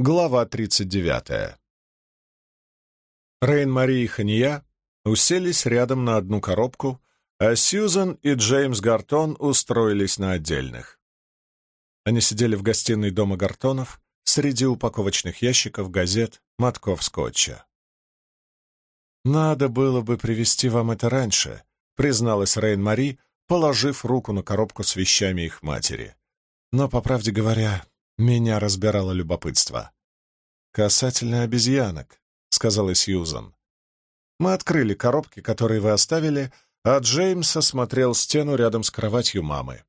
Глава 39. Рейн-Мари и Хания уселись рядом на одну коробку, а Сьюзан и Джеймс Гартон устроились на отдельных. Они сидели в гостиной дома Гартонов среди упаковочных ящиков, газет, мотков скотча. «Надо было бы привезти вам это раньше», — призналась Рейн-Мари, положив руку на коробку с вещами их матери. «Но, по правде говоря, меня разбирало любопытство. «Касательно обезьянок», — сказала Сьюзан. «Мы открыли коробки, которые вы оставили, а Джеймс осмотрел стену рядом с кроватью мамы».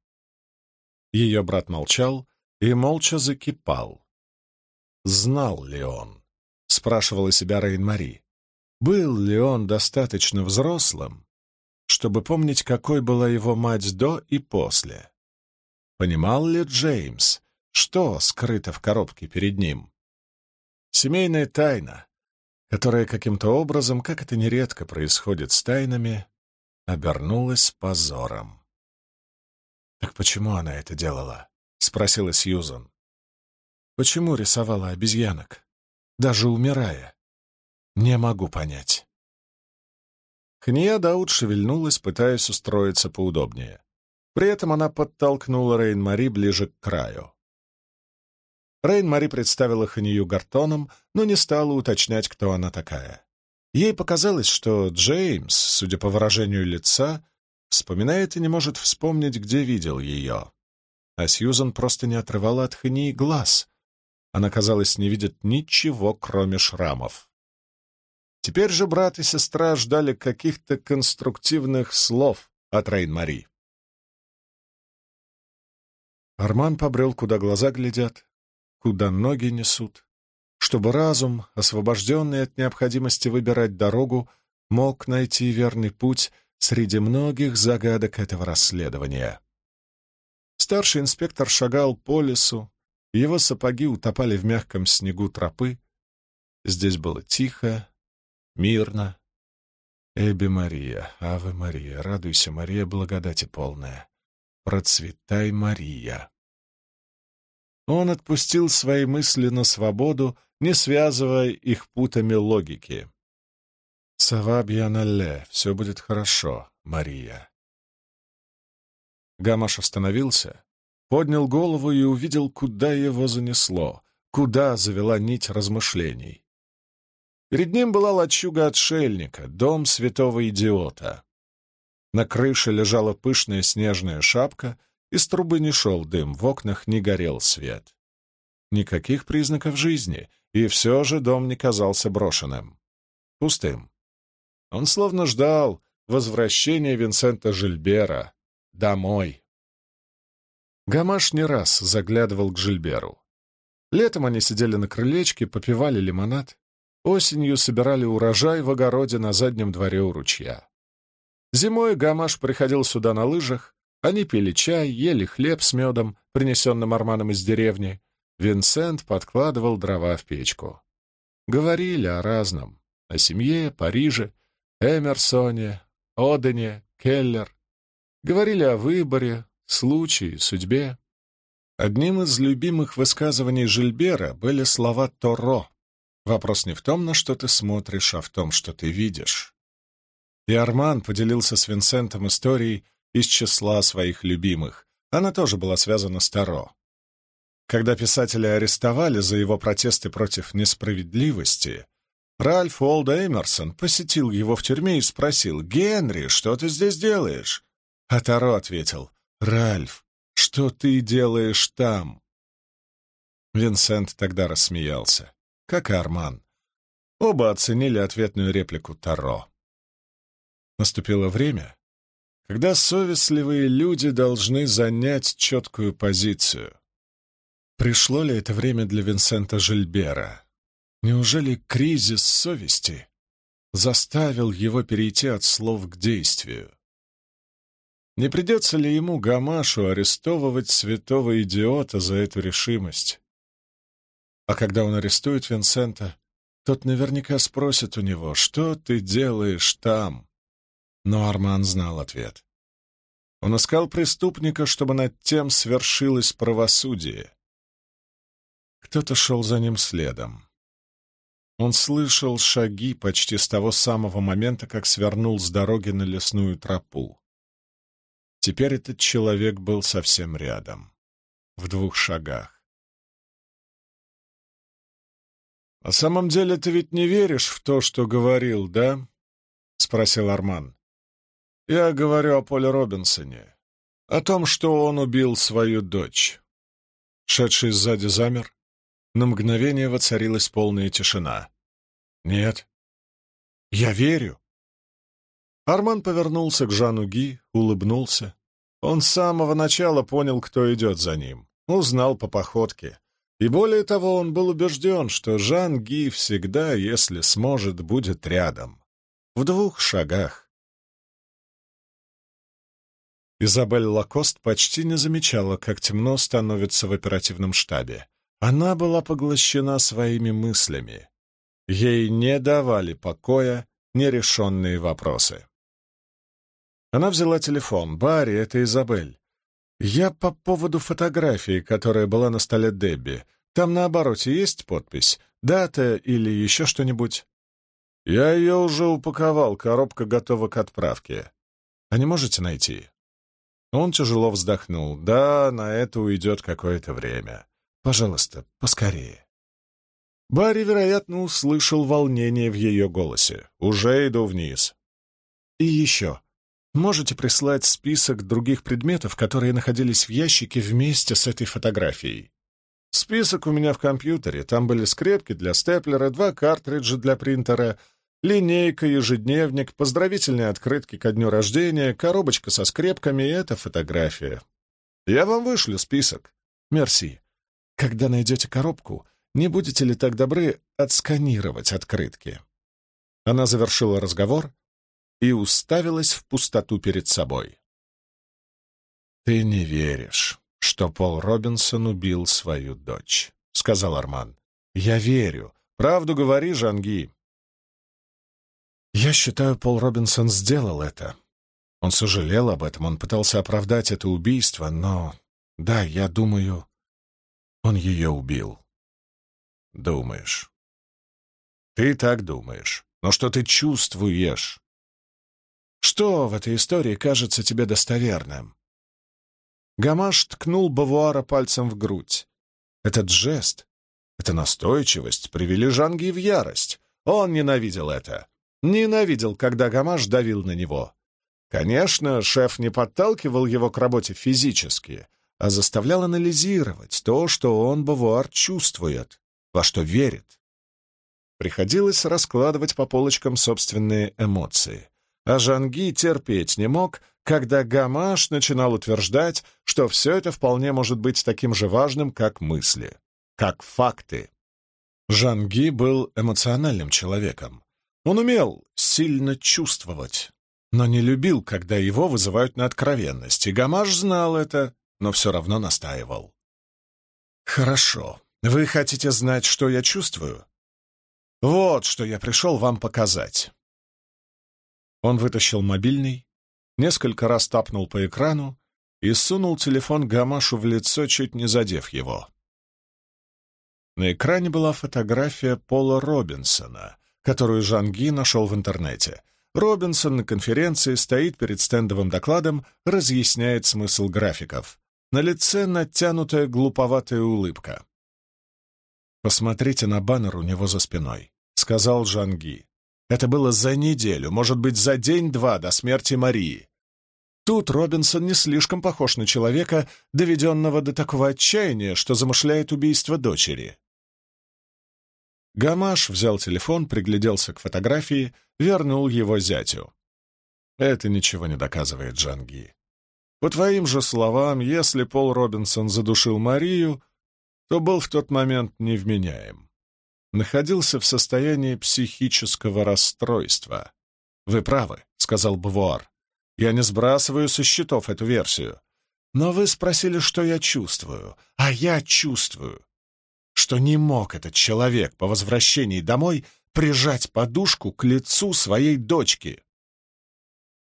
Ее брат молчал и молча закипал. «Знал ли он?» — спрашивала себя Рейн-Мари. «Был ли он достаточно взрослым, чтобы помнить, какой была его мать до и после?» Понимал ли Джеймс, что скрыто в коробке перед ним? Семейная тайна, которая каким-то образом, как это нередко происходит с тайнами, обернулась позором. «Так почему она это делала?» — спросила Сьюзан. «Почему рисовала обезьянок, даже умирая? Не могу понять». Хния Дауд шевельнулась, пытаясь устроиться поудобнее. При этом она подтолкнула Рейн-Мари ближе к краю. Рейн-Мари представила Ханию Гартоном, но не стала уточнять, кто она такая. Ей показалось, что Джеймс, судя по выражению лица, вспоминает и не может вспомнить, где видел ее. А Сьюзан просто не отрывала от Хании глаз. Она, казалось, не видит ничего, кроме шрамов. Теперь же брат и сестра ждали каких-то конструктивных слов от Рейн-Мари. Арман побрел, куда глаза глядят, куда ноги несут, чтобы разум, освобожденный от необходимости выбирать дорогу, мог найти верный путь среди многих загадок этого расследования. Старший инспектор шагал по лесу, его сапоги утопали в мягком снегу тропы. Здесь было тихо, мирно. Эбби Мария, Аве Мария, радуйся, Мария, благодати полная. Процветай, Мария. Он отпустил свои мысли на свободу, не связывая их путами логики. «Савабьянале, все будет хорошо, Мария». Гамаш остановился, поднял голову и увидел, куда его занесло, куда завела нить размышлений. Перед ним была лачуга отшельника, дом святого идиота. На крыше лежала пышная снежная шапка — из трубы не шел дым, в окнах не горел свет. Никаких признаков жизни, и все же дом не казался брошенным. Пустым. Он словно ждал возвращения Винсента Жильбера домой. Гамаш не раз заглядывал к Жильберу. Летом они сидели на крылечке, попивали лимонад. Осенью собирали урожай в огороде на заднем дворе у ручья. Зимой Гамаш приходил сюда на лыжах, они пили чай, ели хлеб с медом, принесенным Арманом из деревни. Винсент подкладывал дрова в печку. Говорили о разном. О семье, Париже, Эмерсоне, Одене, Келлер. Говорили о выборе, случае, судьбе. Одним из любимых высказываний Жильбера были слова Торо. Вопрос не в том, на что ты смотришь, а в том, что ты видишь. И Арман поделился с Винсентом историей из числа своих любимых. Она тоже была связана с Таро. Когда писателя арестовали за его протесты против несправедливости, Ральф Уолда Эмерсон посетил его в тюрьме и спросил, «Генри, что ты здесь делаешь?» А Таро ответил, «Ральф, что ты делаешь там?» Винсент тогда рассмеялся, как и Арман. Оба оценили ответную реплику Таро. Наступило время, когда совестливые люди должны занять четкую позицию. Пришло ли это время для Винсента Жильбера? Неужели кризис совести заставил его перейти от слов к действию? Не придется ли ему Гамашу арестовывать святого идиота за эту решимость? А когда он арестует Винсента, тот наверняка спросит у него, что ты делаешь там? Но Арман знал ответ. Он искал преступника, чтобы над тем свершилось правосудие. Кто-то шел за ним следом. Он слышал шаги почти с того самого момента, как свернул с дороги на лесную тропу. Теперь этот человек был совсем рядом, в двух шагах. «На самом деле ты ведь не веришь в то, что говорил, да?» — спросил Арман. «Я говорю о Поле Робинсоне, о том, что он убил свою дочь». Шедший сзади замер, на мгновение воцарилась полная тишина. «Нет». «Я верю». Арман повернулся к Жану Ги, улыбнулся. Он с самого начала понял, кто идет за ним. Узнал по походке. И более того, он был убежден, что Жан Ги всегда, если сможет, будет рядом. В двух шагах. Изабель Лакост почти не замечала, как темно становится в оперативном штабе. Она была поглощена своими мыслями. Ей не давали покоя нерешенные вопросы. Она взяла телефон. «Барри, это Изабель. Я по поводу фотографии, которая была на столе Дебби. Там на обороте есть подпись? Дата или еще что-нибудь?» «Я ее уже упаковал, коробка готова к отправке. А не можете найти?» Он тяжело вздохнул. «Да, на это уйдет какое-то время. Пожалуйста, поскорее». Барри, вероятно, услышал волнение в ее голосе. «Уже иду вниз». «И еще. Можете прислать список других предметов, которые находились в ящике вместе с этой фотографией?» «Список у меня в компьютере. Там были скрепки для степлера, два картриджа для принтера, линейка, ежедневник, поздравительные открытки ко дню рождения, коробочка со скрепками и эта фотография. Я вам вышлю список. Мерси. Когда найдете коробку, не будете ли так добры отсканировать открытки?» Она завершила разговор и уставилась в пустоту перед собой. «Ты не веришь, что Пол Робинсон убил свою дочь», — сказал Арман. «Я верю. Правду говори, Жанги». «Я считаю, Пол Робинсон сделал это. Он сожалел об этом, он пытался оправдать это убийство, но... Да, я думаю, он ее убил. Думаешь. Ты так думаешь. Но что ты чувствуешь? Что в этой истории кажется тебе достоверным? Гамаш ткнул Бавуара пальцем в грудь. Этот жест, эта настойчивость привели Жанги в ярость. Он ненавидел это. Ненавидел, когда Гамаш давил на него. Конечно, шеф не подталкивал его к работе физически, а заставлял анализировать то, что он, Бавуар, чувствует, во что верит. Приходилось раскладывать по полочкам собственные эмоции. А Жанги терпеть не мог, когда Гамаш начинал утверждать, что все это вполне может быть таким же важным, как мысли, как факты. Жанги был эмоциональным человеком. Он умел сильно чувствовать, но не любил, когда его вызывают на откровенность, и Гамаш знал это но все равно настаивал. «Хорошо. Вы хотите знать, что я чувствую? Вот что я пришел вам показать». Он вытащил мобильный, несколько раз тапнул по экрану и сунул телефон Гамашу в лицо, чуть не задев его. На экране была фотография Пола Робинсона, которую Жанги нашел в интернете. Робинсон на конференции стоит перед стендовым докладом, разъясняет смысл графиков. На лице натянутая глуповатая улыбка. «Посмотрите на баннер у него за спиной», — сказал Жанги. «Это было за неделю, может быть, за день-два до смерти Марии. Тут Робинсон не слишком похож на человека, доведенного до такого отчаяния, что замышляет убийство дочери». Гамаш взял телефон, пригляделся к фотографии, вернул его зятю. «Это ничего не доказывает, Джанги. По твоим же словам, если Пол Робинсон задушил Марию, то был в тот момент невменяем. Находился в состоянии психического расстройства. «Вы правы», — сказал Бувуар. «Я не сбрасываю со счетов эту версию. Но вы спросили, что я чувствую. А я чувствую, что не мог этот человек по возвращении домой прижать подушку к лицу своей дочки».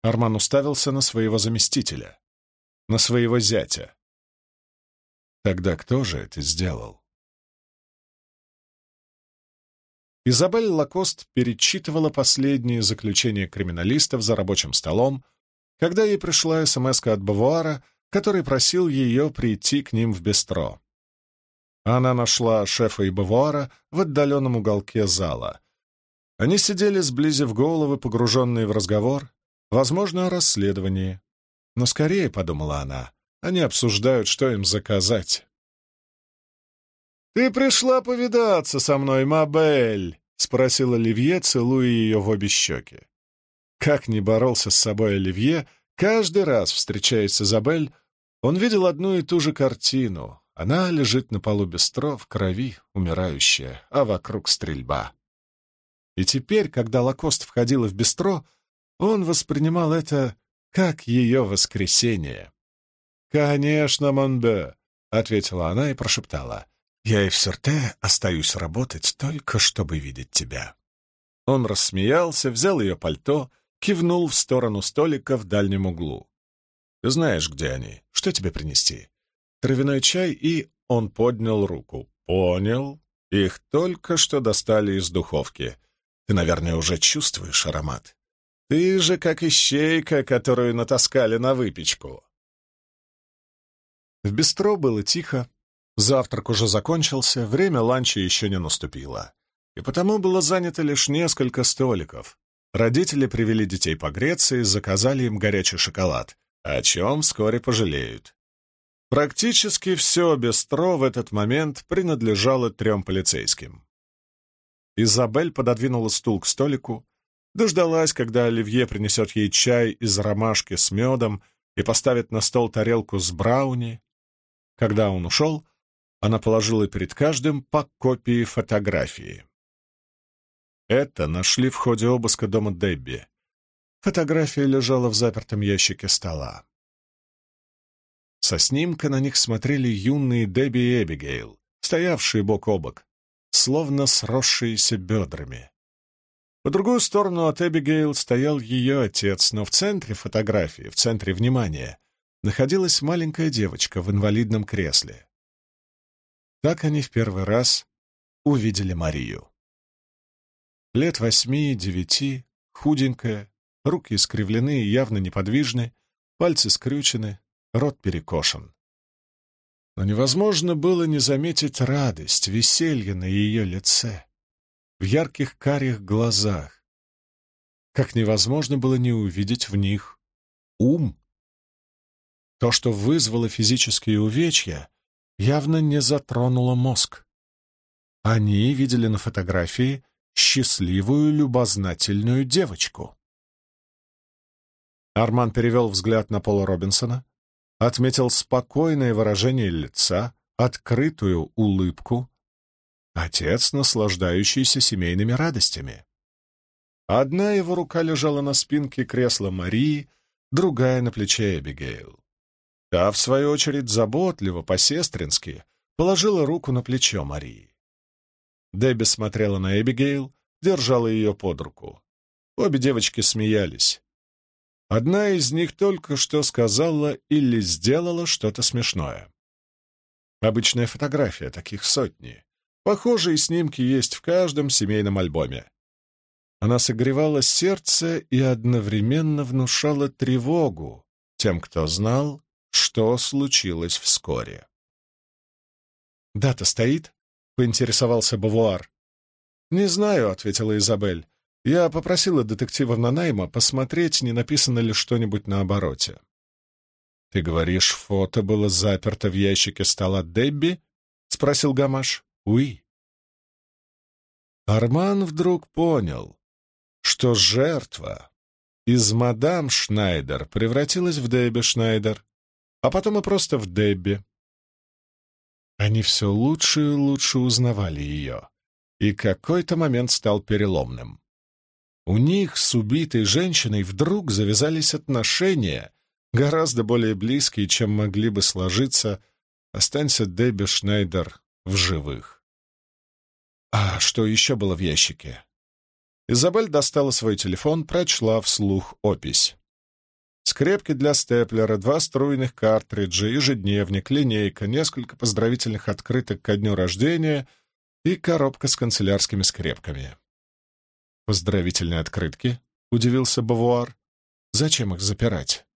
Арман уставился на своего заместителя на своего зятя. Тогда кто же это сделал? Изабель Лакост перечитывала последние заключения криминалистов за рабочим столом, когда ей пришла смс от Бавуара, который просил ее прийти к ним в бистро. Она нашла шефа и Бавуара в отдаленном уголке зала. Они сидели, сблизив головы, погруженные в разговор, возможно, о расследовании. Но скорее, — подумала она, — они обсуждают, что им заказать. «Ты пришла повидаться со мной, Мабель?» — спросил Оливье, целуя ее в обе щеки. Как ни боролся с собой Оливье, каждый раз, встречаясь с Изабель, он видел одну и ту же картину. Она лежит на полу бестро в крови, умирающая, а вокруг стрельба. И теперь, когда Лакост входила в бестро, он воспринимал это как ее воскресение. «Конечно, Монбе», — ответила она и прошептала. «Я и в Сюрте остаюсь работать только, чтобы видеть тебя». Он рассмеялся, взял ее пальто, кивнул в сторону столика в дальнем углу. «Ты знаешь, где они. Что тебе принести?» «Травяной чай» и... Он поднял руку. «Понял. Их только что достали из духовки. Ты, наверное, уже чувствуешь аромат. Ты же как ищейка, которую натаскали на выпечку. В бистро было тихо. Завтрак уже закончился, время ланча еще не наступило. И потому было занято лишь несколько столиков. Родители привели детей погреться и заказали им горячий шоколад, о чем вскоре пожалеют. Практически все бистро в этот момент принадлежало трем полицейским. Изабель пододвинула стул к столику, дождалась, когда Оливье принесет ей чай из ромашки с медом и поставит на стол тарелку с брауни. Когда он ушел, она положила перед каждым по копии фотографии. Это нашли в ходе обыска дома Дебби. Фотография лежала в запертом ящике стола. Со снимка на них смотрели юные Дебби и Эбигейл, стоявшие бок о бок, словно сросшиеся бедрами. По другую сторону от Эбигейл стоял ее отец, но в центре фотографии, в центре внимания, находилась маленькая девочка в инвалидном кресле. Так они в первый раз увидели Марию. Лет восьми-девяти, худенькая, руки искривлены и явно неподвижны, пальцы скрючены, рот перекошен но невозможно было не заметить радость, веселье на ее лице, в ярких карих глазах. Как невозможно было не увидеть в них ум. То, что вызвало физические увечья, явно не затронуло мозг. Они видели на фотографии счастливую, любознательную девочку. Арман перевел взгляд на Пола Робинсона, отметил спокойное выражение лица, открытую улыбку. Отец, наслаждающийся семейными радостями. Одна его рука лежала на спинке кресла Марии, другая — на плече Эбигейл. Та, в свою очередь, заботливо, по-сестрински, положила руку на плечо Марии. Дебби смотрела на Эбигейл, держала ее под руку. Обе девочки смеялись. Одна из них только что сказала или сделала что-то смешное. Обычная фотография, таких сотни. Похожие снимки есть в каждом семейном альбоме. Она согревала сердце и одновременно внушала тревогу тем, кто знал, что случилось вскоре. «Дата стоит?» — поинтересовался Бавуар. «Не знаю», — ответила Изабель. Я попросила детектива Нанайма посмотреть, не написано ли что-нибудь на обороте. «Ты говоришь, фото было заперто в ящике стола Дебби?» — спросил Гамаш. «Уи». Арман вдруг понял, что жертва из мадам Шнайдер превратилась в Дебби Шнайдер, а потом и просто в Дебби. Они все лучше и лучше узнавали ее, и какой-то момент стал переломным. У них с убитой женщиной вдруг завязались отношения, гораздо более близкие, чем могли бы сложиться, останься Дебби Шнайдер в живых. А что еще было в ящике? Изабель достала свой телефон, прочла вслух опись. Скрепки для степлера, два струйных картриджа, ежедневник, линейка, несколько поздравительных открыток ко дню рождения и коробка с канцелярскими скрепками. «Поздравительные открытки?» — удивился Бавуар. «Зачем их запирать?»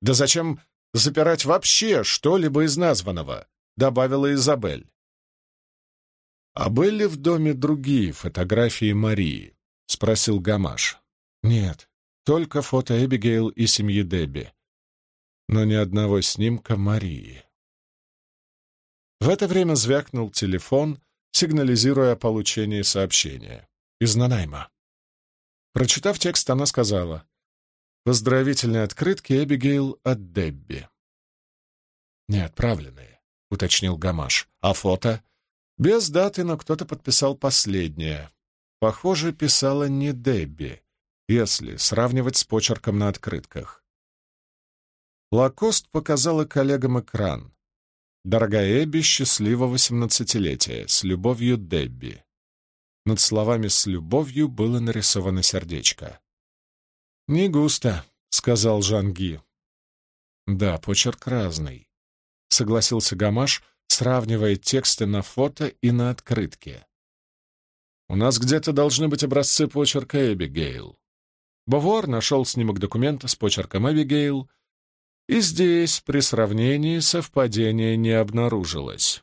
«Да зачем запирать вообще что-либо из названного?» — добавила Изабель. «А были в доме другие фотографии Марии?» — спросил Гамаш. «Нет, только фото Эбигейл и семьи Дебби, но ни одного снимка Марии». В это время звякнул телефон, сигнализируя о получении сообщения. Из Нанайма. Прочитав текст, она сказала «Поздравительные открытки Эбигейл от Дебби». «Не отправленные», — уточнил Гамаш. «А фото?» «Без даты, но кто-то подписал последнее. Похоже, писала не Дебби, если сравнивать с почерком на открытках». Лакост показала коллегам экран. «Дорогая Эбби, счастливого восемнадцатилетия. С любовью, Дебби». Над словами «с любовью» было нарисовано сердечко. «Не густо», — сказал Жанги. «Да, почерк разный», — согласился Гамаш, сравнивая тексты на фото и на открытке. «У нас где-то должны быть образцы почерка Эбигейл». Бавуар нашел снимок документа с почерком Эбигейл, и здесь, при сравнении, совпадения не обнаружилось.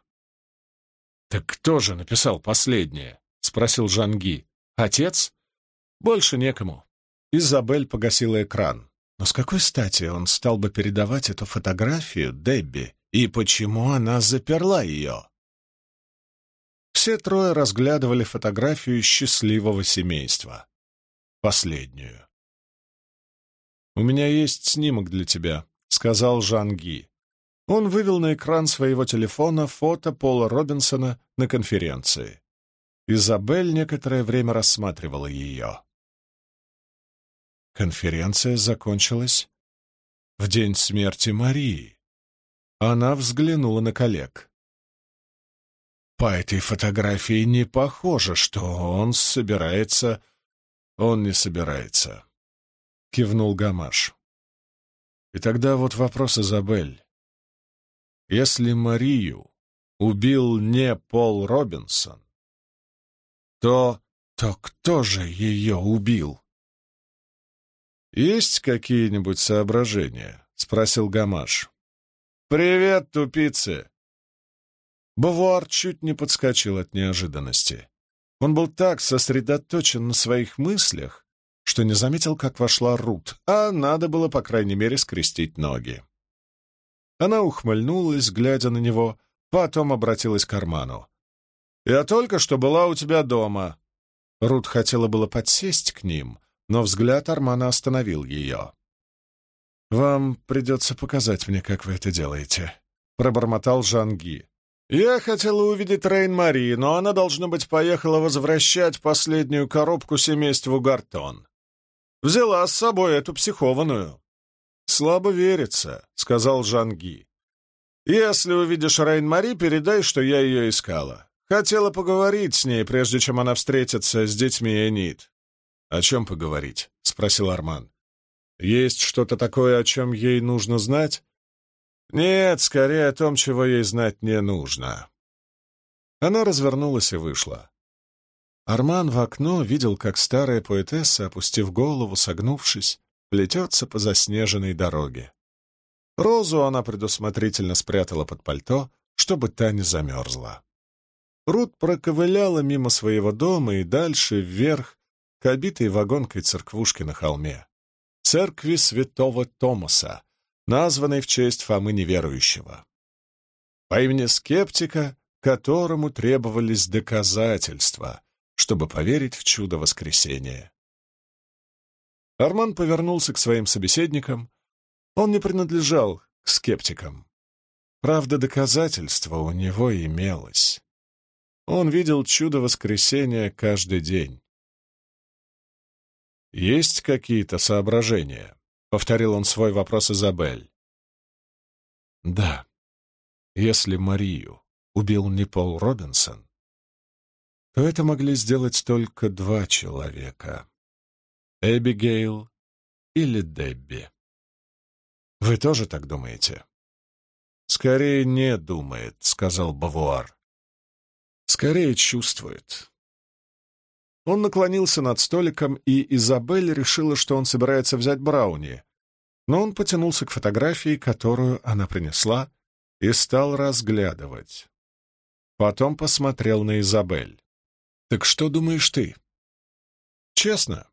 «Так кто же написал последнее?» — спросил Жанги. «Отец? Больше некому». Изабель погасила экран. Но с какой стати он стал бы передавать эту фотографию Дебби, и почему она заперла ее? Все трое разглядывали фотографию счастливого семейства. Последнюю. «У меня есть снимок для тебя», — сказал Жанги. Он вывел на экран своего телефона фото Пола Робинсона на конференции. Изабель некоторое время рассматривала ее. Конференция закончилась в день смерти Марии. Она взглянула на коллег. По этой фотографии не похоже, что он собирается... Он не собирается, — кивнул Гамаш. И тогда вот вопрос, Изабель. Если Марию убил не Пол Робинсон, то... то кто же ее убил? «Есть какие-нибудь соображения?» — спросил Гамаш. «Привет, тупицы!» Бавуар чуть не подскочил от неожиданности. Он был так сосредоточен на своих мыслях, что не заметил, как вошла Рут, а надо было, по крайней мере, скрестить ноги. Она ухмыльнулась, глядя на него, потом обратилась к карману. «Я только что была у тебя дома». Рут хотела было подсесть к ним, но взгляд Армана остановил ее. «Вам придется показать мне, как вы это делаете», — пробормотал Жанги. «Я хотела увидеть Рейн-Мари, но она, должно быть, поехала возвращать последнюю коробку семейству Гартон. Взяла с собой эту психованную». «Слабо верится», — сказал Жанги. «Если увидишь Рейн-Мари, передай, что я ее искала. Хотела поговорить с ней, прежде чем она встретится с детьми Энит. «О чем поговорить?» — спросил Арман. «Есть что-то такое, о чем ей нужно знать?» «Нет, скорее о том, чего ей знать не нужно». Она развернулась и вышла. Арман в окно видел, как старая поэтесса, опустив голову, согнувшись, плетется по заснеженной дороге. Розу она предусмотрительно спрятала под пальто, чтобы та не замерзла. Рут проковыляла мимо своего дома и дальше вверх к обитой вагонкой церквушке на холме. Церкви святого Томаса, названной в честь Фомы неверующего. По имени скептика, которому требовались доказательства, чтобы поверить в чудо воскресения. Арман повернулся к своим собеседникам. Он не принадлежал к скептикам. Правда, доказательства у него имелось. Он видел чудо воскресения каждый день. «Есть какие-то соображения?» — повторил он свой вопрос Изабель. «Да. Если Марию убил не Пол Робинсон, то это могли сделать только два человека — Эбигейл или Дебби. Вы тоже так думаете?» «Скорее не думает», — сказал Бавуар. Скорее чувствует. Он наклонился над столиком, и Изабель решила, что он собирается взять брауни, но он потянулся к фотографии, которую она принесла, и стал разглядывать. Потом посмотрел на Изабель. «Так что думаешь ты?» «Честно,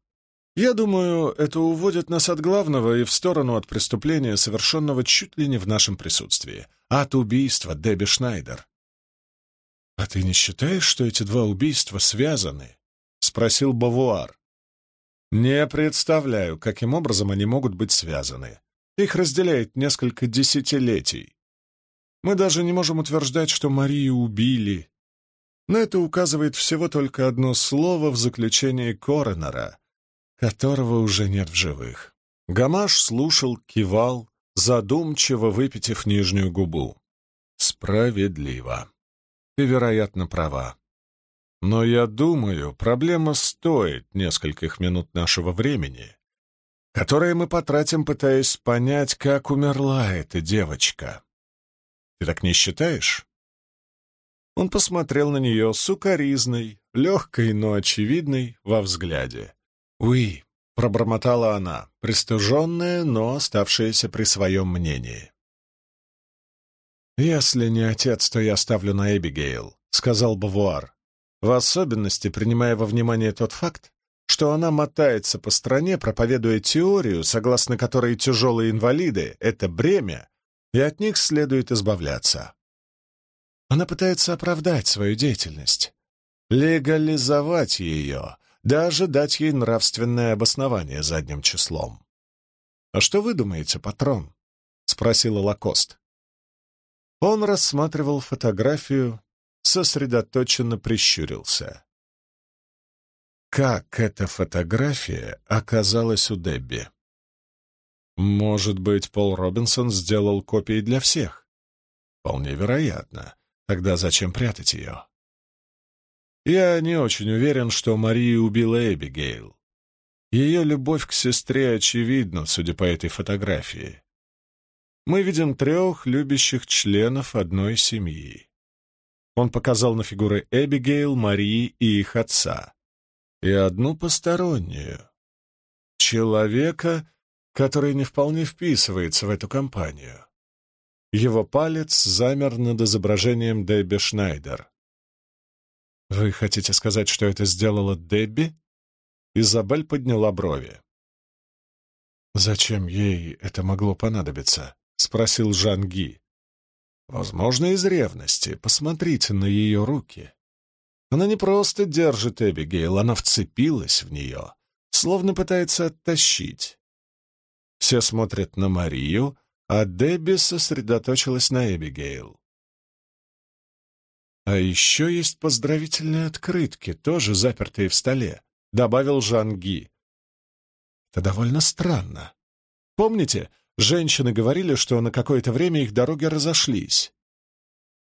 я думаю, это уводит нас от главного и в сторону от преступления, совершенного чуть ли не в нашем присутствии, от убийства Дебби Шнайдер». «А ты не считаешь, что эти два убийства связаны?» — спросил Бавуар. «Не представляю, каким образом они могут быть связаны. Их разделяет несколько десятилетий. Мы даже не можем утверждать, что Марию убили. Но это указывает всего только одно слово в заключении коронера, которого уже нет в живых. Гамаш слушал, кивал, задумчиво выпитив нижнюю губу. «Справедливо. Ты, вероятно, права. Но я думаю, проблема стоит нескольких минут нашего времени, которое мы потратим, пытаясь понять, как умерла эта девочка. Ты так не считаешь?» Он посмотрел на нее сукоризной, легкой, но очевидной во взгляде. «Уи», — пробормотала она, пристыженная, но оставшаяся при своем мнении. «Если не отец, то я ставлю на Эбигейл», — сказал Бавуар, в особенности принимая во внимание тот факт, что она мотается по стране, проповедуя теорию, согласно которой тяжелые инвалиды — это бремя, и от них следует избавляться. Она пытается оправдать свою деятельность, легализовать ее, даже дать ей нравственное обоснование задним числом. «А что вы думаете, патрон?» — спросила Лакост. Он рассматривал фотографию, сосредоточенно прищурился. Как эта фотография оказалась у Дебби? Может быть, Пол Робинсон сделал копии для всех? Вполне вероятно. Тогда зачем прятать ее? Я не очень уверен, что Мария убила Эбигейл. Ее любовь к сестре очевидна, судя по этой фотографии. Мы видим трех любящих членов одной семьи. Он показал на фигуры Эбигейл, Марии и их отца. И одну постороннюю. Человека, который не вполне вписывается в эту компанию. Его палец замер над изображением Дебби Шнайдер. «Вы хотите сказать, что это сделала Дебби?» Изабель подняла брови. «Зачем ей это могло понадобиться?» — спросил Жан Ги. «Возможно, из ревности. Посмотрите на ее руки. Она не просто держит Эбигейл, она вцепилась в нее, словно пытается оттащить. Все смотрят на Марию, а Дебби сосредоточилась на Эбигейл. «А еще есть поздравительные открытки, тоже запертые в столе», — добавил Жан Ги. «Это довольно странно. Помните, женщины говорили, что на какое-то время их дороги разошлись?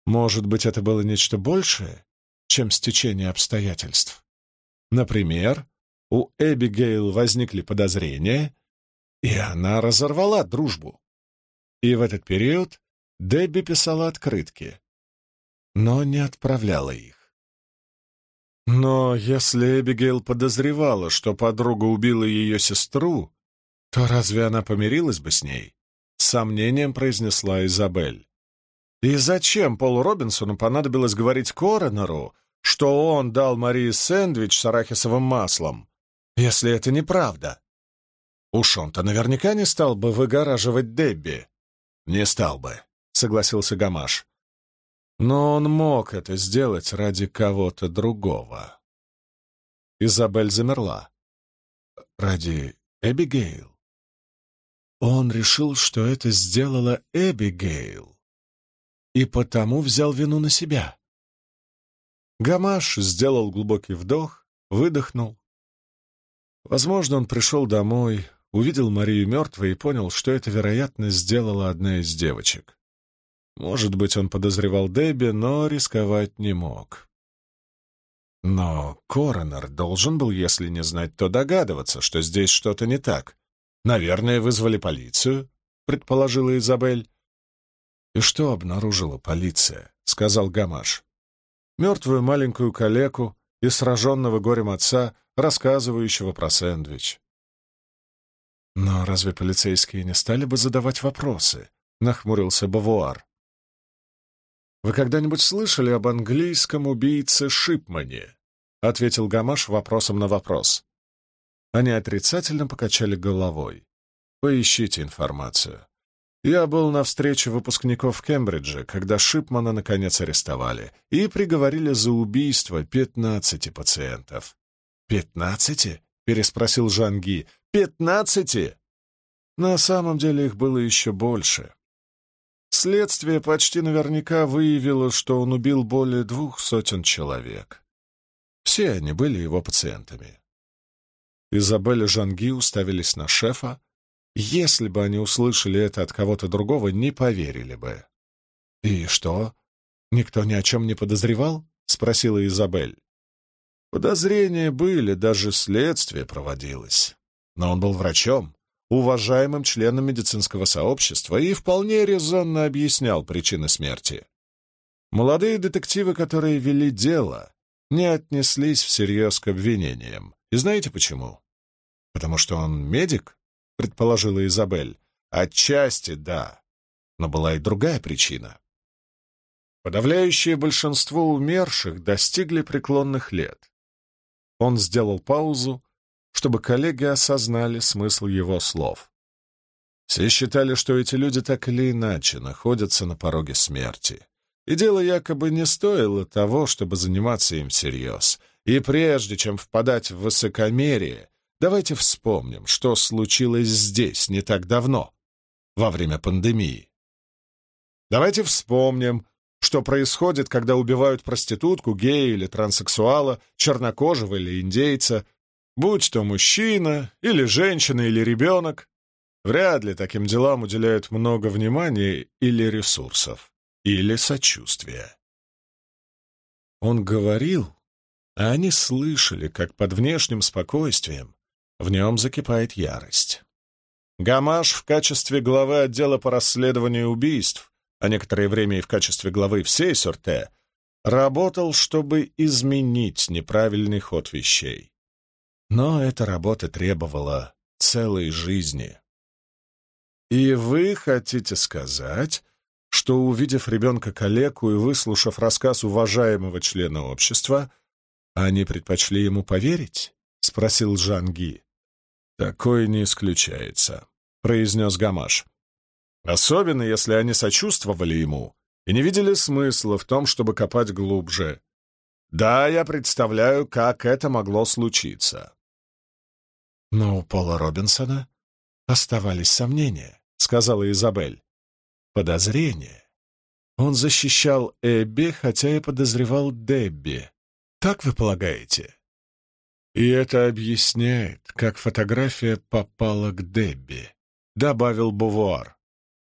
Может быть, это было нечто большее, чем стечение обстоятельств? Например, у Эбигейл возникли подозрения, и она разорвала дружбу. И в этот период Дебби писала открытки, но не отправляла их. Но если Эбигейл подозревала, что подруга убила ее сестру, то разве она помирилась бы с ней? С сомнением произнесла Изабель. И зачем Полу Робинсону понадобилось говорить Коронеру, что он дал Марии сэндвич с арахисовым маслом, если это неправда? Уж он-то наверняка не стал бы выгораживать Дебби. Не стал бы, согласился Гамаш. Но он мог это сделать ради кого-то другого. Изабель замерла. Ради Эбигейл. Он решил, что это сделала Эбигейл, и потому взял вину на себя. Гамаш сделал глубокий вдох, выдохнул. Возможно, он пришел домой, увидел Марию мертвой и понял, что это, вероятно, сделала одна из девочек. Может быть, он подозревал Дебби, но рисковать не мог. Но коронер должен был, если не знать, то догадываться, что здесь что-то не так. Наверное, вызвали полицию, предположила Изабель. «И что обнаружила полиция?» — сказал Гамаш. мертвую маленькую калеку и сраженного горем отца, рассказывающего про сэндвич. «Но разве полицейские не стали бы задавать вопросы?» — нахмурился Бавуар. «Вы когда-нибудь слышали об английском убийце Шипмане?» — ответил Гамаш вопросом на вопрос. Они отрицательно покачали головой. «Поищите информацию. Я был на встрече выпускников Кембриджа, когда Шипмана наконец арестовали и приговорили за убийство пятнадцати пациентов». «Пятнадцати?» — переспросил Жанги. «Пятнадцати?» На самом деле их было еще больше. Следствие почти наверняка выявило, что он убил более двух сотен человек. Все они были его пациентами. Изабель и Жанги уставились на шефа. Если бы они услышали это от кого-то другого, не поверили бы. «И что? Никто ни о чем не подозревал?» — спросила Изабель. Подозрения были, даже следствие проводилось. Но он был врачом, уважаемым членом медицинского сообщества и вполне резонно объяснял причины смерти. Молодые детективы, которые вели дело, не отнеслись всерьез к обвинениям. И знаете почему? Потому что он медик, предположила Изабель. Отчасти да, но была и другая причина. Подавляющее большинство умерших достигли преклонных лет. Он сделал паузу, чтобы коллеги осознали смысл его слов. Все считали, что эти люди так или иначе находятся на пороге смерти и дело якобы не стоило того, чтобы заниматься им всерьез. И прежде чем впадать в высокомерие, давайте вспомним, что случилось здесь не так давно, во время пандемии. Давайте вспомним, что происходит, когда убивают проститутку, гея или транссексуала, чернокожего или индейца, будь то мужчина или женщина или ребенок. Вряд ли таким делам уделяют много внимания или ресурсов или сочувствия. Он говорил, а они слышали, как под внешним спокойствием в нем закипает ярость. Гамаш в качестве главы отдела по расследованию убийств, а некоторое время и в качестве главы всей Сюрте, работал, чтобы изменить неправильный ход вещей. Но эта работа требовала целой жизни. И вы хотите сказать, что, увидев ребенка-калеку и выслушав рассказ уважаемого члена общества, они предпочли ему поверить? — спросил Жанги. «Такое не исключается», — произнес Гамаш. «Особенно, если они сочувствовали ему и не видели смысла в том, чтобы копать глубже. Да, я представляю, как это могло случиться». «Но у Пола Робинсона оставались сомнения», — сказала Изабель подозрение. Он защищал Эбби, хотя и подозревал Дебби. Так вы полагаете? И это объясняет, как фотография попала к Дебби, добавил Бувуар.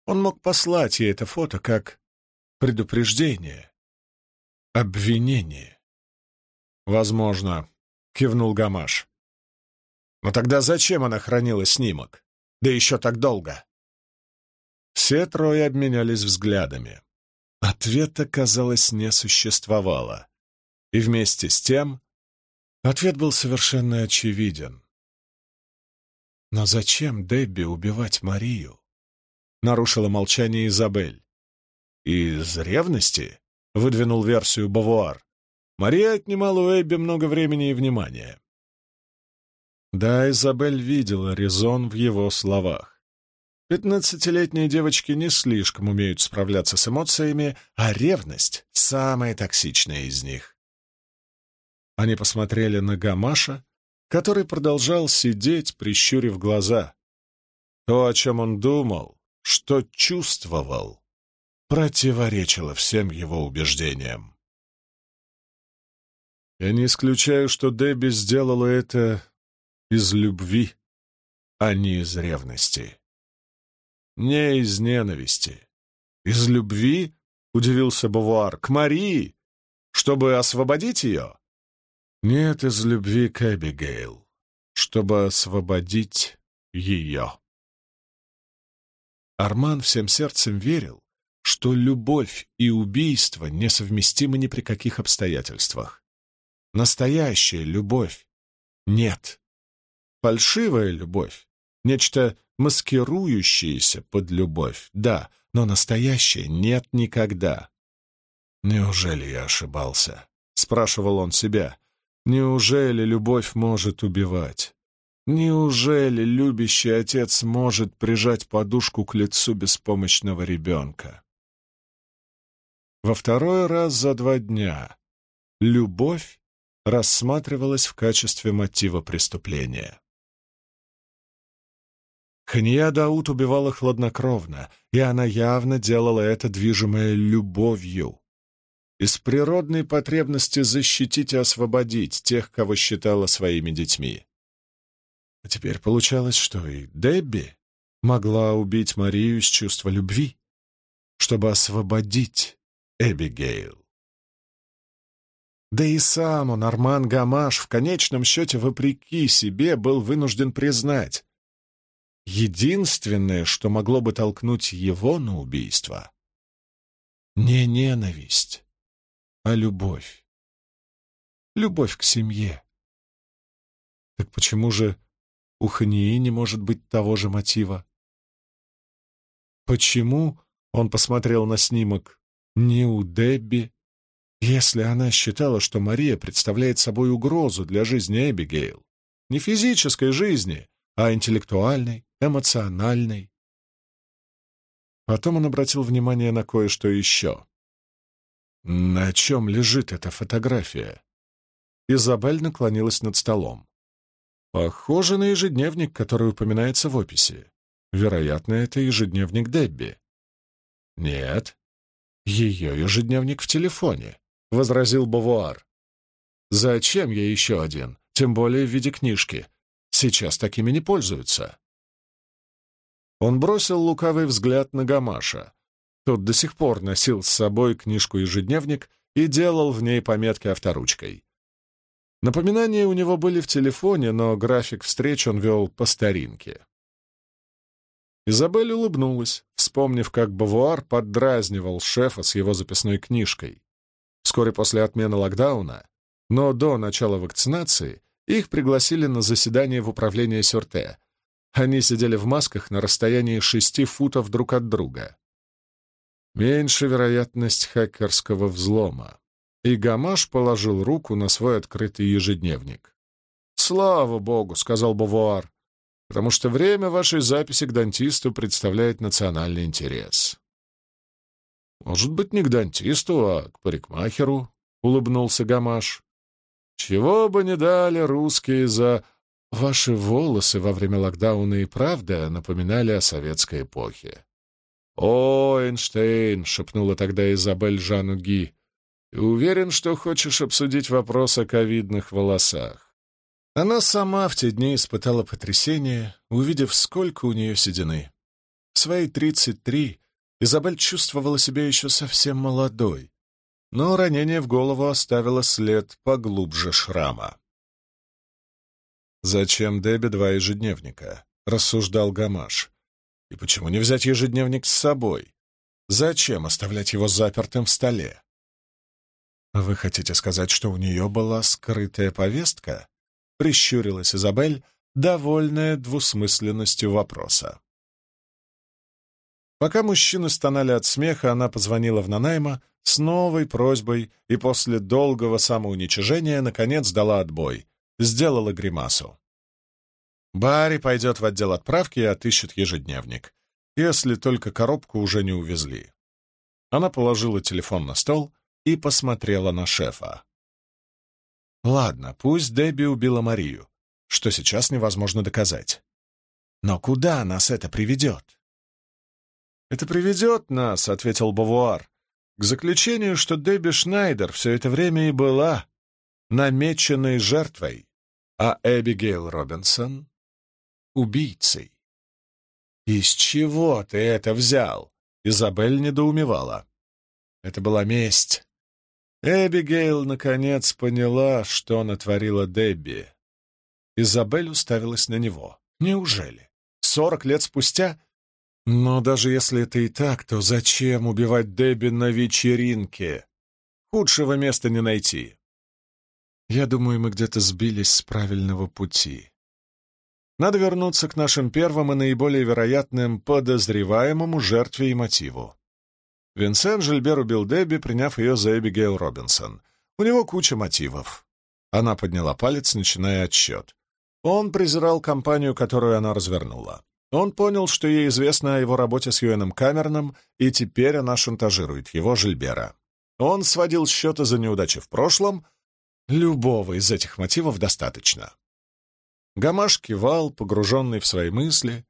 Он мог послать ей это фото как предупреждение, обвинение. Возможно, кивнул Гамаш. Но тогда зачем она хранила снимок? Да еще так долго. Все трое обменялись взглядами. Ответа, казалось, не существовало. И вместе с тем ответ был совершенно очевиден. «Но зачем Дебби убивать Марию?» — нарушила молчание Изабель. «Из ревности?» — выдвинул версию Бавуар. Мария отнимала у Эбби много времени и внимания. Да, Изабель видела резон в его словах. Пятнадцатилетние девочки не слишком умеют справляться с эмоциями, а ревность — самая токсичная из них. Они посмотрели на Гамаша, который продолжал сидеть, прищурив глаза. То, о чем он думал, что чувствовал, противоречило всем его убеждениям. Я не исключаю, что Дебби сделала это из любви, а не из ревности. Не из ненависти. Из любви, — удивился Бавуар, — к Марии, чтобы освободить ее? Нет, из любви к Эбигейл, чтобы освободить ее. Арман всем сердцем верил, что любовь и убийство несовместимы ни при каких обстоятельствах. Настоящая любовь нет. Фальшивая любовь, нечто маскирующееся под любовь, да, но настоящая нет никогда. «Неужели я ошибался?» — спрашивал он себя. «Неужели любовь может убивать? Неужели любящий отец может прижать подушку к лицу беспомощного ребенка?» Во второй раз за два дня любовь рассматривалась в качестве мотива преступления. Хания Дауд убивала хладнокровно, и она явно делала это, движимая любовью. Из природной потребности защитить и освободить тех, кого считала своими детьми. А теперь получалось, что и Дебби могла убить Марию из чувства любви, чтобы освободить Эбигейл. Да и сам он, Арман Гамаш, в конечном счете, вопреки себе, был вынужден признать. Единственное, что могло бы толкнуть его на убийство — не ненависть, а любовь. Любовь к семье. Так почему же у Хании не может быть того же мотива? Почему, он посмотрел на снимок, не у Дебби, если она считала, что Мария представляет собой угрозу для жизни Эбигейл, не физической жизни, а интеллектуальной, эмоциональной. Потом он обратил внимание на кое-что еще. На чем лежит эта фотография? Изабель наклонилась над столом. Похоже на ежедневник, который упоминается в описи. Вероятно, это ежедневник Дебби. Нет, ее ежедневник в телефоне. — возразил Бавуар. «Зачем я еще один, тем более в виде книжки? Сейчас такими не пользуются». Он бросил лукавый взгляд на Гамаша. Тот до сих пор носил с собой книжку-ежедневник и делал в ней пометки авторучкой. Напоминания у него были в телефоне, но график встреч он вел по старинке. Изабель улыбнулась, вспомнив, как Бавуар поддразнивал шефа с его записной книжкой. Вскоре после отмены локдауна, но до начала вакцинации, их пригласили на заседание в управление Сюрте. Они сидели в масках на расстоянии шести футов друг от друга. Меньше вероятность хакерского взлома. И Гамаш положил руку на свой открытый ежедневник. «Слава богу», — сказал Бавуар, «потому что время вашей записи к дантисту представляет национальный интерес». «Может быть, не к дантисту, а к парикмахеру», — улыбнулся Гамаш. «Чего бы не дали русские за...» «Ваши волосы во время локдауна и правда напоминали о советской эпохе». «О, Эйнштейн!» — шепнула тогда Изабель Жану Ги. «Ты уверен, что хочешь обсудить вопрос о ковидных волосах?» Она сама в те дни испытала потрясение, увидев, сколько у нее седины. В свои тридцать три Изабель чувствовала себя еще совсем молодой, но ранение в голову оставило след поглубже шрама. «Зачем Дебби два ежедневника?» — рассуждал Гамаш. «И почему не взять ежедневник с собой? Зачем оставлять его запертым в столе?» «Вы хотите сказать, что у нее была скрытая повестка?» — прищурилась Изабель, довольная двусмысленностью вопроса. Пока мужчины стонали от смеха, она позвонила в Нанайма с новой просьбой и после долгого самоуничижения наконец дала отбой, сделала гримасу. Барри пойдет в отдел отправки и отыщет ежедневник, если только коробку уже не увезли. Она положила телефон на стол и посмотрела на шефа. Ладно, пусть Дебби убила Марию, что сейчас невозможно доказать. Но куда нас это приведет? «Это приведет нас», — ответил Бавуар, «к заключению, что Дебби Шнайдер все это время и была намеченной жертвой, а Эбигейл Робинсон — убийцей». «Из чего ты это взял?» — Изабель недоумевала. Это была месть. Эбигейл, наконец, поняла, что натворила Дебби. Изабель уставилась на него. Неужели? Сорок лет спустя Но даже если это и так, то зачем убивать Дебби на вечеринке? Худшего места не найти. Я думаю, мы где-то сбились с правильного пути. Надо вернуться к нашим первым и наиболее вероятным подозреваемому жертве и мотиву. Винсент Жильбер убил Дебби, приняв ее за Эбигейл Робинсон. У него куча мотивов. Она подняла палец, начиная отсчет. Он презирал компанию, которую она развернула. Он понял, что ей известно о его работе с Юэном Камерном, и теперь она шантажирует его, Жильбера. Он сводил счеты за неудачи в прошлом. Любого из этих мотивов достаточно. Гамаш кивал, погруженный в свои мысли,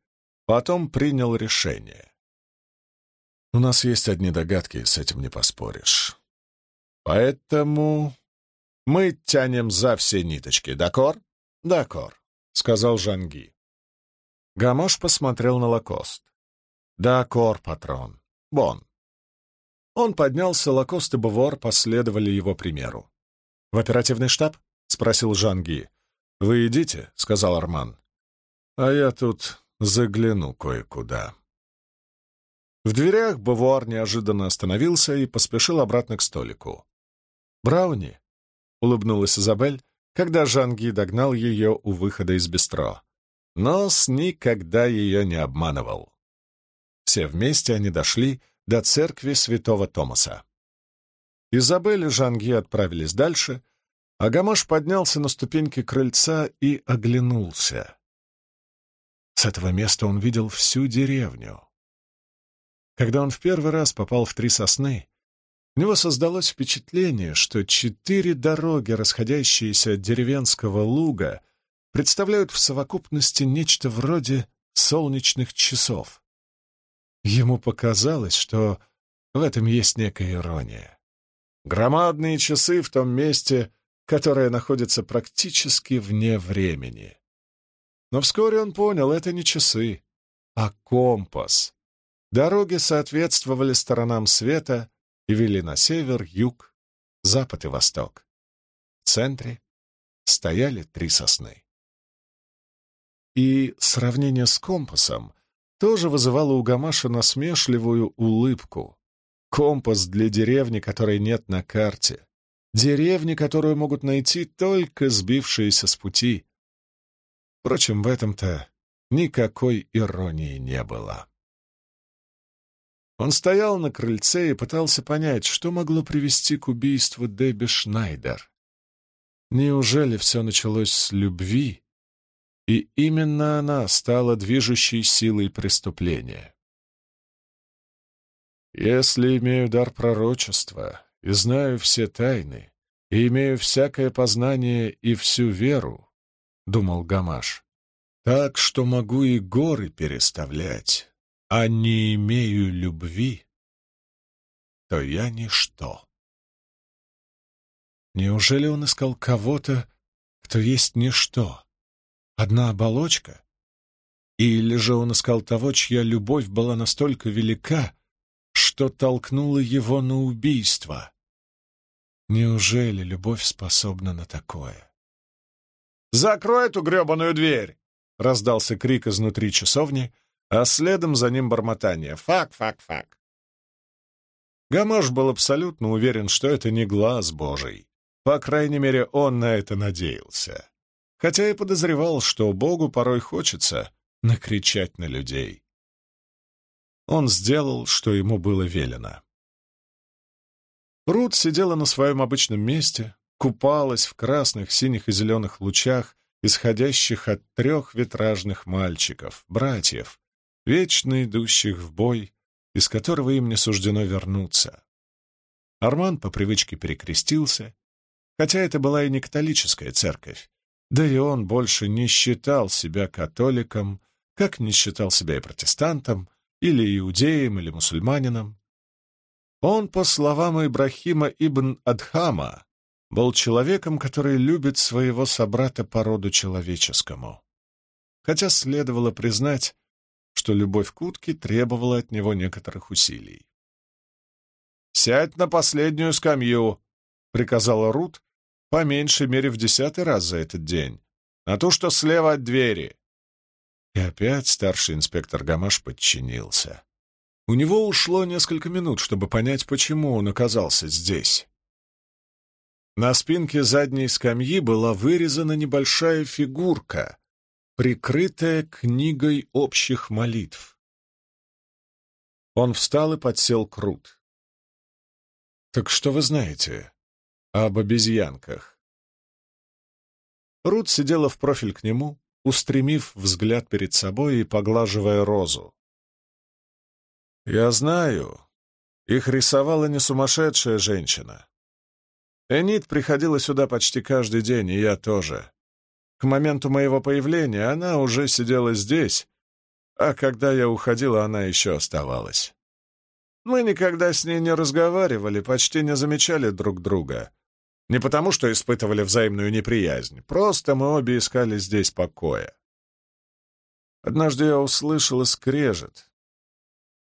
потом принял решение. «У нас есть одни догадки, с этим не поспоришь. Поэтому мы тянем за все ниточки, дакор?» «Дакор», — сказал Жанги. Гамош посмотрел на Лакост. «Дакор, патрон. Бон». Он поднялся, Лакост и Бувор последовали его примеру. «В оперативный штаб?» — спросил Жанги. «Вы идите», — сказал Арман. «А я тут загляну кое-куда». В дверях Бавуар неожиданно остановился и поспешил обратно к столику. «Брауни», — улыбнулась Изабель, когда Жанги догнал ее у выхода из бистро. Нос никогда ее не обманывал. Все вместе они дошли до церкви святого Томаса. Изабель и Жанги отправились дальше, а Гамаш поднялся на ступеньки крыльца и оглянулся. С этого места он видел всю деревню. Когда он в первый раз попал в Три Сосны, у него создалось впечатление, что четыре дороги, расходящиеся от деревенского луга, представляют в совокупности нечто вроде солнечных часов. Ему показалось, что в этом есть некая ирония. Громадные часы в том месте, которое находится практически вне времени. Но вскоре он понял, это не часы, а компас. Дороги соответствовали сторонам света и вели на север, юг, запад и восток. В центре стояли три сосны. И сравнение с компасом тоже вызывало у Гамаша насмешливую улыбку. Компас для деревни, которой нет на карте. Деревни, которую могут найти только сбившиеся с пути. Впрочем, в этом-то никакой иронии не было. Он стоял на крыльце и пытался понять, что могло привести к убийству Дебби Шнайдер. Неужели все началось с любви, и именно она стала движущей силой преступления? «Если имею дар пророчества и знаю все тайны, и имею всякое познание и всю веру», — думал Гамаш, — «так что могу и горы переставлять» а не имею любви, то я ничто. Неужели он искал кого-то, кто есть ничто, одна оболочка? Или же он искал того, чья любовь была настолько велика, что толкнула его на убийство? Неужели любовь способна на такое? «Закрой эту гребаную дверь!» — раздался крик изнутри часовни, а следом за ним бормотание «fuck, fuck, fuck». Гамаш был абсолютно уверен, что это не глаз Божий. По крайней мере, он на это надеялся. Хотя и подозревал, что Богу порой хочется накричать на людей. Он сделал, что ему было велено. Рут сидела на своем обычном месте, купалась в красных, синих и зеленых лучах, исходящих от трех витражных мальчиков, братьев, вечно идущих в бой, из которого им не суждено вернуться. Арман по привычке перекрестился, хотя это была и не католическая церковь, да и он больше не считал себя католиком, как не считал себя и протестантом, или иудеем, или мусульманином. Он, по словам Ибрахима ибн Адхама, был человеком, который любит своего собрата по роду человеческому. Хотя следовало признать, что любовь к утке требовала от него некоторых усилий. «Сядь на последнюю скамью», — приказала Рут, по меньшей мере в десятый раз за этот день, на ту, что слева от двери. И опять старший инспектор Гамаш подчинился. У него ушло несколько минут, чтобы понять, почему он оказался здесь. На спинке задней скамьи была вырезана небольшая фигурка, прикрытая книгой общих молитв. Он встал и подсел к Рут. «Так что вы знаете об обезьянках?» Рут сидела в профиль к нему, устремив взгляд перед собой и поглаживая розу. «Я знаю. Их рисовала не сумасшедшая женщина. Энит приходила сюда почти каждый день, и я тоже. К моменту моего появления она уже сидела здесь, а когда я уходила, она еще оставалась. Мы никогда с ней не разговаривали, почти не замечали друг друга. Не потому, что испытывали взаимную неприязнь, просто мы обе искали здесь покоя. Однажды я услышала скрежет.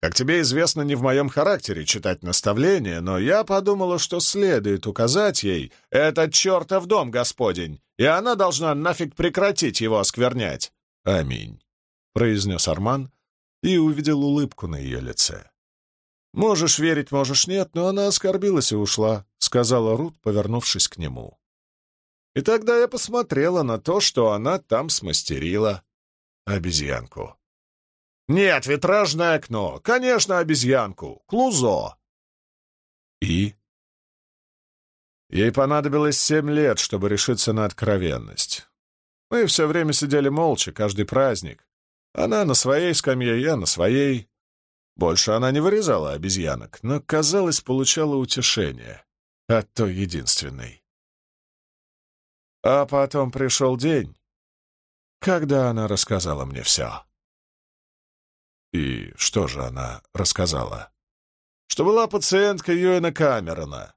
Как тебе известно, не в моем характере читать наставления, но я подумала, что следует указать ей «этот чертов дом, Господень, и она должна нафиг прекратить его осквернять». «Аминь», — произнес Арман и увидел улыбку на ее лице. «Можешь верить, можешь нет, но она оскорбилась и ушла», — сказала Рут, повернувшись к нему. И тогда я посмотрела на то, что она там смастерила. Обезьянку. «Нет, витражное окно! Конечно, обезьянку! Клузо!» «И?» Ей понадобилось семь лет, чтобы решиться на откровенность. Мы все время сидели молча, каждый праздник. Она на своей скамье, я на своей. Больше она не вырезала обезьянок, но, казалось, получала утешение от той единственной. А потом пришел день, когда она рассказала мне все. И что же она рассказала? Что была пациенткой Юэна Камерона.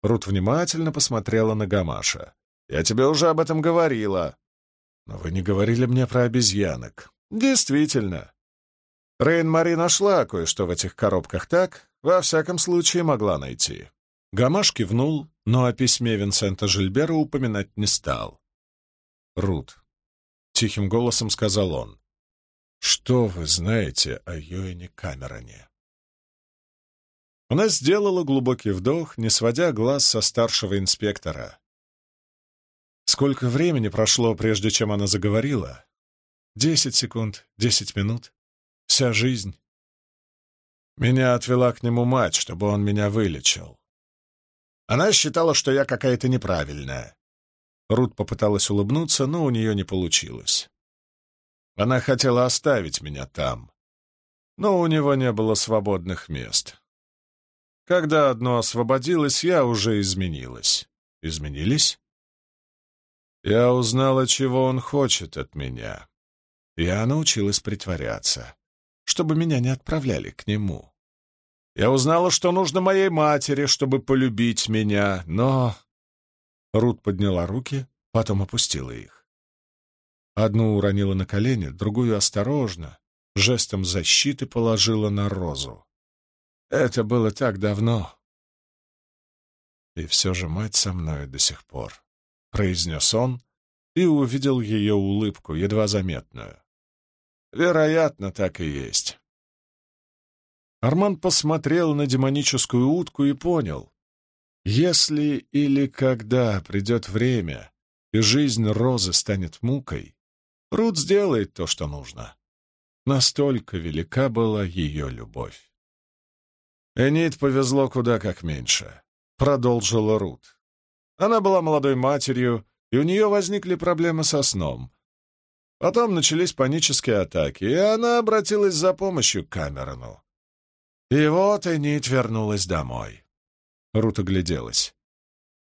Рут внимательно посмотрела на Гамаша. «Я тебе уже об этом говорила. Но вы не говорили мне про обезьянок. Действительно. Рейн-Мари нашла кое-что в этих коробках так, во всяком случае могла найти. Гамаш кивнул, но о письме Винсента Жильбера упоминать не стал. «Рут», — тихим голосом сказал он, — «что вы знаете о Йоэне Камероне?» Она сделала глубокий вдох, не сводя глаз со старшего инспектора. Сколько времени прошло, прежде чем она заговорила? Десять секунд, десять минут. Вся жизнь. Меня отвела к нему мать, чтобы он меня вылечил. Она считала, что я какая-то неправильная. Рут попыталась улыбнуться, но у нее не получилось. Она хотела оставить меня там, но у него не было свободных мест. Когда одно освободилось, я уже изменилась. Изменились? Я узнала, чего он хочет от меня. Я научилась притворяться чтобы меня не отправляли к нему. Я узнала, что нужно моей матери, чтобы полюбить меня, но...» Рут подняла руки, потом опустила их. Одну уронила на колени, другую осторожно, жестом защиты положила на розу. Это было так давно. И все же мать со мной до сих пор, — произнес он и увидел ее улыбку, едва заметную. Вероятно, так и есть. Арман посмотрел на демоническую утку и понял. Если или когда придет время, и жизнь Розы станет мукой, Рут сделает то, что нужно. Настолько велика была ее любовь. Энит повезло куда как меньше, — продолжила Рут. Она была молодой матерью, и у нее возникли проблемы со сном, Потом начались панические атаки, и она обратилась за помощью к Камерону. И вот Энит вернулась домой. Рут огляделась.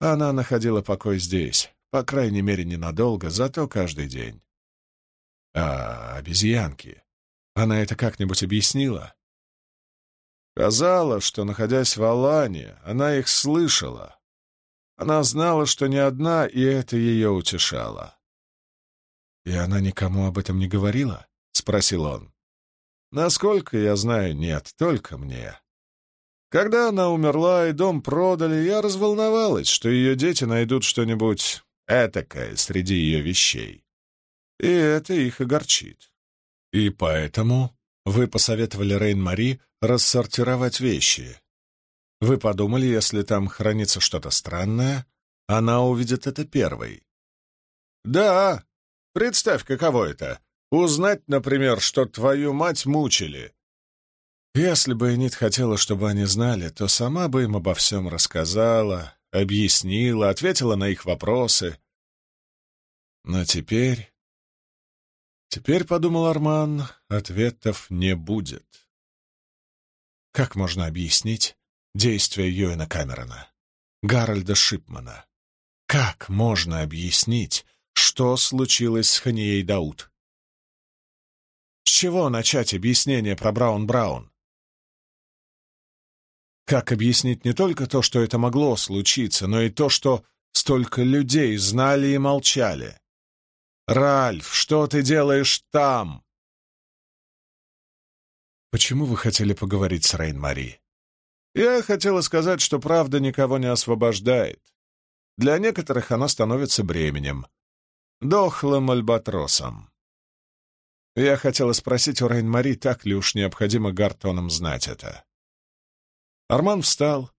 Она находила покой здесь, по крайней мере, ненадолго, зато каждый день. А обезьянки? Она это как-нибудь объяснила? Казала, что, находясь в Алане, она их слышала. Она знала, что не одна, и это ее утешало. «И она никому об этом не говорила?» — спросил он. «Насколько я знаю, нет, только мне. Когда она умерла и дом продали, я разволновалась, что ее дети найдут что-нибудь этакое среди ее вещей. И это их огорчит. И поэтому вы посоветовали Рейн-Мари рассортировать вещи. Вы подумали, если там хранится что-то странное, она увидит это первой. Да, представь, каково это — узнать, например, что твою мать мучили. Если бы Энит хотела, чтобы они знали, то сама бы им обо всем рассказала, объяснила, ответила на их вопросы. Но теперь... Теперь, — подумал Арман, — ответов не будет. Как можно объяснить действия Юэна Камерона, Гарольда Шипмана? Как можно объяснить, что случилось с Ханией Дауд? С чего начать объяснение про Браун-Браун? Как объяснить не только то, что это могло случиться, но и то, что столько людей знали и молчали? «Ральф, что ты делаешь там?» «Почему вы хотели поговорить с Рейн-Мари?» «Я хотела сказать, что правда никого не освобождает. Для некоторых она становится бременем, дохлым альбатросом. Я хотела спросить у Рейн-Мари, так ли уж необходимо Гартонам знать это. Арман встал,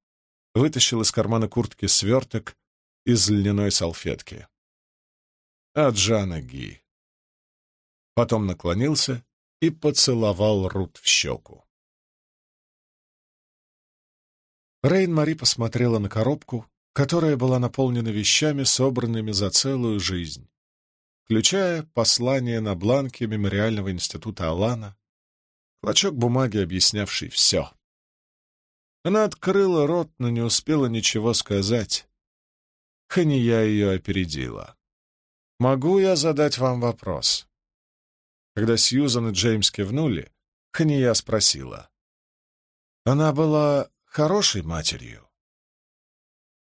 вытащил из кармана куртки сверток из льняной салфетки. От Жана Ги. Потом наклонился и поцеловал Рут в щеку. Рейн-Мари посмотрела на коробку, которая была наполнена вещами, собранными за целую жизнь, включая послание на бланке Мемориального института Алана, клочок бумаги, объяснявший все. Она открыла рот, но не успела ничего сказать. Хания ее опередила. «Могу я задать вам вопрос?» Когда Сьюзан и Джеймс кивнули, Хания спросила. «Она была хорошей матерью?»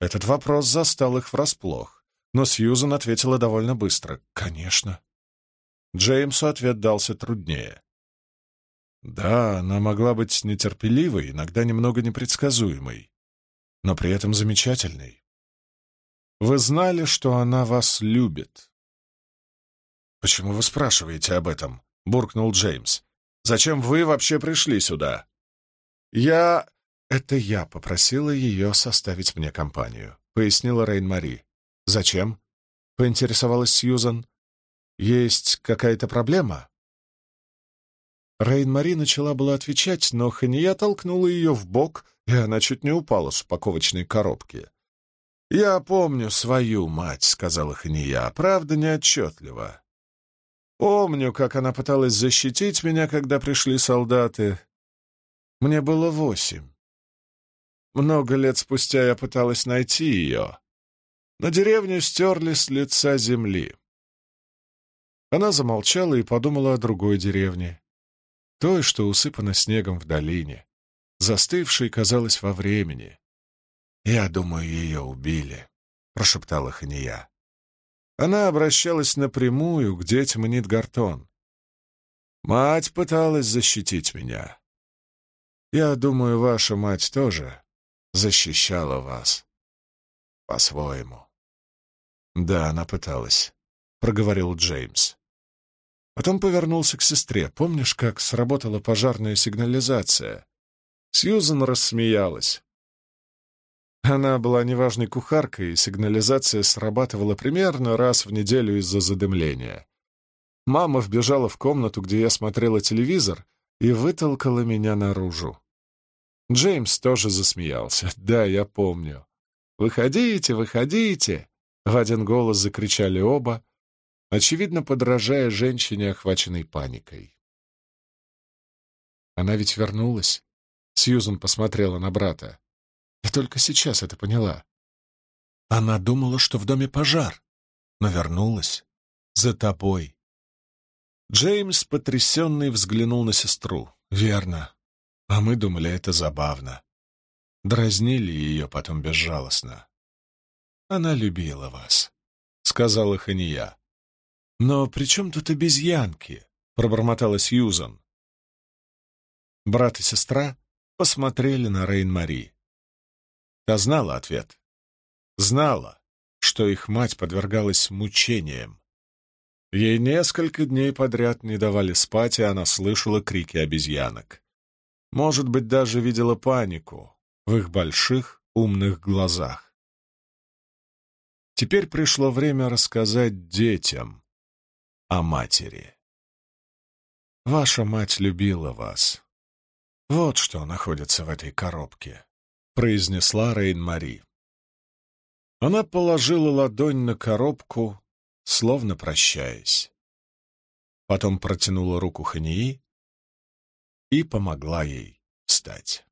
Этот вопрос застал их врасплох, но Сьюзан ответила довольно быстро. «Конечно». Джеймсу ответ дался труднее. Да, она могла быть нетерпеливой, иногда немного непредсказуемой, но при этом замечательной. Вы знали, что она вас любит. «Почему вы спрашиваете об этом?» — буркнул Джеймс. «Зачем вы вообще пришли сюда?» «Я...» «Это я попросила ее составить мне компанию», — пояснила Рейн-Мари. «Зачем?» — поинтересовалась Сьюзан. «Есть какая-то проблема?» Рейн-Мари начала было отвечать, но Хания толкнула ее в бок, и она чуть не упала с упаковочной коробки. «Я помню свою мать», — сказала Хания, — «правда, неотчетливо. Помню, как она пыталась защитить меня, когда пришли солдаты. Мне было восемь. Много лет спустя я пыталась найти ее, но деревню стерли с лица земли». Она замолчала и подумала о другой деревне той, что усыпана снегом в долине, застывшей, казалось, во времени. «Я думаю, ее убили», — прошептала Хания. Она обращалась напрямую к детям Нидгартон. «Мать пыталась защитить меня. Я думаю, ваша мать тоже защищала вас. По-своему». «Да, она пыталась», — проговорил Джеймс. Потом повернулся к сестре. «Помнишь, как сработала пожарная сигнализация?» Сьюзан рассмеялась. Она была неважной кухаркой, и сигнализация срабатывала примерно раз в неделю из-за задымления. Мама вбежала в комнату, где я смотрела телевизор, и вытолкала меня наружу. Джеймс тоже засмеялся. «Да, я помню. Выходите, выходите!» В один голос закричали оба, очевидно, подражая женщине, охваченной паникой. Она ведь вернулась. Сьюзан посмотрела на брата. Я только сейчас это поняла. Она думала, что в доме пожар, но вернулась. За тобой. Джеймс, потрясенный, взглянул на сестру. Верно. А мы думали, это забавно. Дразнили ее потом безжалостно. Она любила вас, — сказала Хания. «Но при чем тут обезьянки?» — пробормотала Сьюзан. Брат и сестра посмотрели на Рейн-Мари. Та знала ответ. Знала, что их мать подвергалась мучениям. Ей несколько дней подряд не давали спать, и она слышала крики обезьянок. Может быть, даже видела панику в их больших умных глазах. Теперь пришло время рассказать детям о матери. Ваша мать любила вас. Вот что находится в этой коробке, произнесла Рейн-Мари. Она положила ладонь на коробку, словно прощаясь. Потом протянула руку Хании и помогла ей встать.